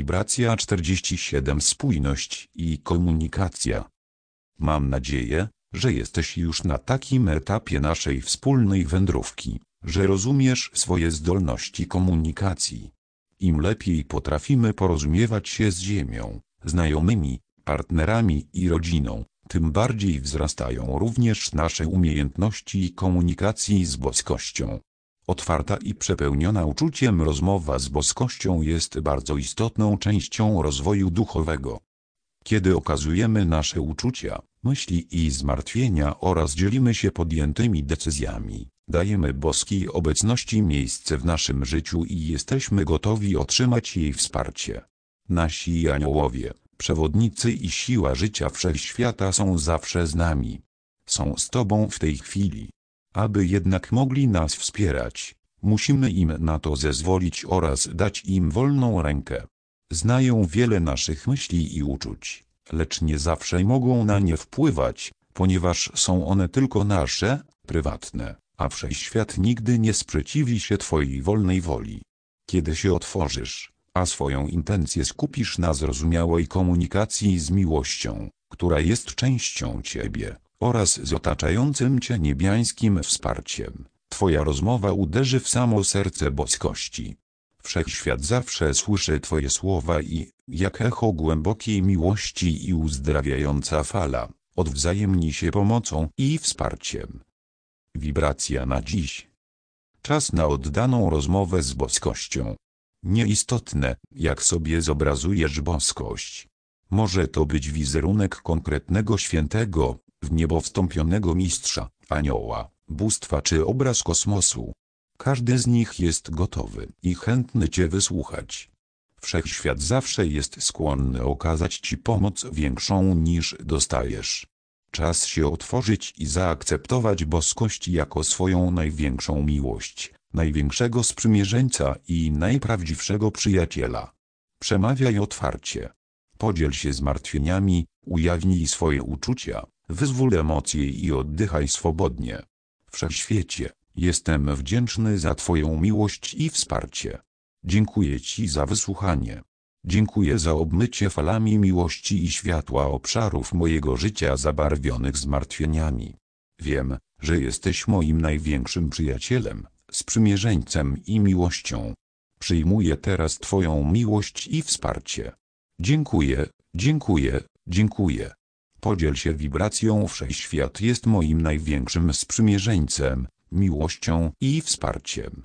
Wibracja 47 Spójność i komunikacja. Mam nadzieję, że jesteś już na takim etapie naszej wspólnej wędrówki, że rozumiesz swoje zdolności komunikacji. Im lepiej potrafimy porozumiewać się z Ziemią, znajomymi, partnerami i rodziną, tym bardziej wzrastają również nasze umiejętności komunikacji z boskością. Otwarta i przepełniona uczuciem rozmowa z boskością jest bardzo istotną częścią rozwoju duchowego. Kiedy okazujemy nasze uczucia, myśli i zmartwienia oraz dzielimy się podjętymi decyzjami, dajemy boskiej obecności miejsce w naszym życiu i jesteśmy gotowi otrzymać jej wsparcie. Nasi aniołowie, przewodnicy i siła życia wszechświata są zawsze z nami. Są z Tobą w tej chwili. Aby jednak mogli nas wspierać, musimy im na to zezwolić oraz dać im wolną rękę. Znają wiele naszych myśli i uczuć, lecz nie zawsze mogą na nie wpływać, ponieważ są one tylko nasze, prywatne, a wszechświat nigdy nie sprzeciwi się Twojej wolnej woli. Kiedy się otworzysz, a swoją intencję skupisz na zrozumiałej komunikacji z miłością, która jest częścią Ciebie, oraz z otaczającym Cię niebiańskim wsparciem, Twoja rozmowa uderzy w samo serce boskości. Wszechświat zawsze słyszy Twoje słowa i, jak echo głębokiej miłości i uzdrawiająca fala, odwzajemni się pomocą i wsparciem. Wibracja na dziś. Czas na oddaną rozmowę z boskością. Nieistotne, jak sobie zobrazujesz boskość. Może to być wizerunek konkretnego świętego, w niebo wstąpionego mistrza, anioła, bóstwa czy obraz kosmosu. Każdy z nich jest gotowy i chętny Cię wysłuchać. Wszechświat zawsze jest skłonny okazać Ci pomoc większą niż dostajesz. Czas się otworzyć i zaakceptować boskość jako swoją największą miłość, największego sprzymierzeńca i najprawdziwszego przyjaciela. Przemawiaj otwarcie. Podziel się zmartwieniami, ujawnij swoje uczucia, wyzwól emocje i oddychaj swobodnie. Wszechświecie, jestem wdzięczny za Twoją miłość i wsparcie. Dziękuję Ci za wysłuchanie. Dziękuję za obmycie falami miłości i światła obszarów mojego życia zabarwionych zmartwieniami. Wiem, że jesteś moim największym przyjacielem, sprzymierzeńcem i miłością. Przyjmuję teraz Twoją miłość i wsparcie. Dziękuję, dziękuję, dziękuję. Podziel się wibracją Wszechświat jest moim największym sprzymierzeńcem, miłością i wsparciem.